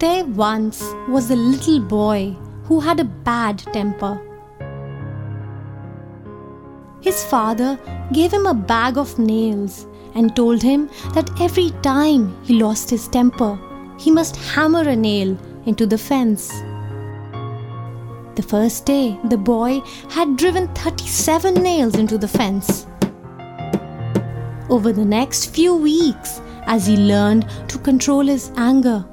There once was a little boy who had a bad temper. His father gave him a bag of nails and told him that every time he lost his temper, he must hammer a nail into the fence. The first day, the boy had driven 37 nails into the fence. Over the next few weeks, as he learned to control his anger,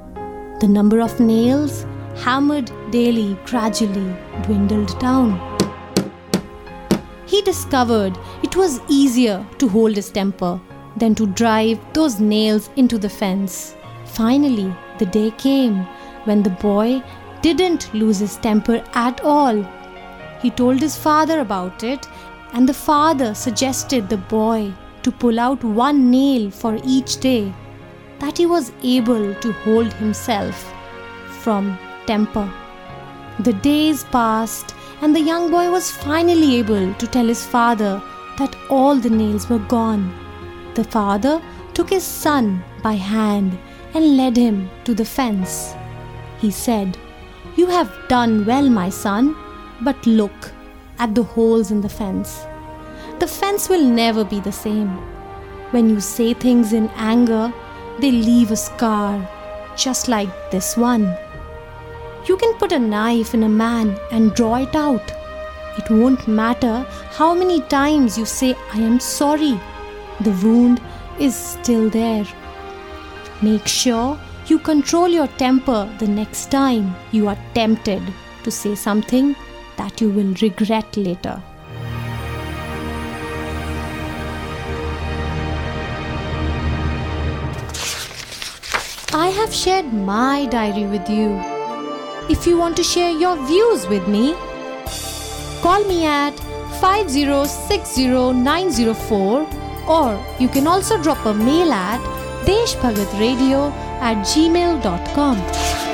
the number of nails hammered daily gradually dwindled down. He discovered it was easier to hold his temper than to drive those nails into the fence. Finally, the day came when the boy didn't lose his temper at all. He told his father about it, and the father suggested the boy to pull out one nail for each day that he was able to hold himself from temper. The days passed, and the young boy was finally able to tell his father that all the nails were gone. The father took his son by hand and led him to the fence. He said, You have done well, my son, but look at the holes in the fence. The fence will never be the same. When you say things in anger, they leave a scar, just like this one. You can put a knife in a man and draw it out. It won't matter how many times you say, I am sorry, the wound is still there. Make sure you control your temper the next time you are tempted to say something that you will regret later. I have shared my diary with you. If you want to share your views with me, call me at 5060904 or you can also drop a mail at deshbhagatradio at gmail.com.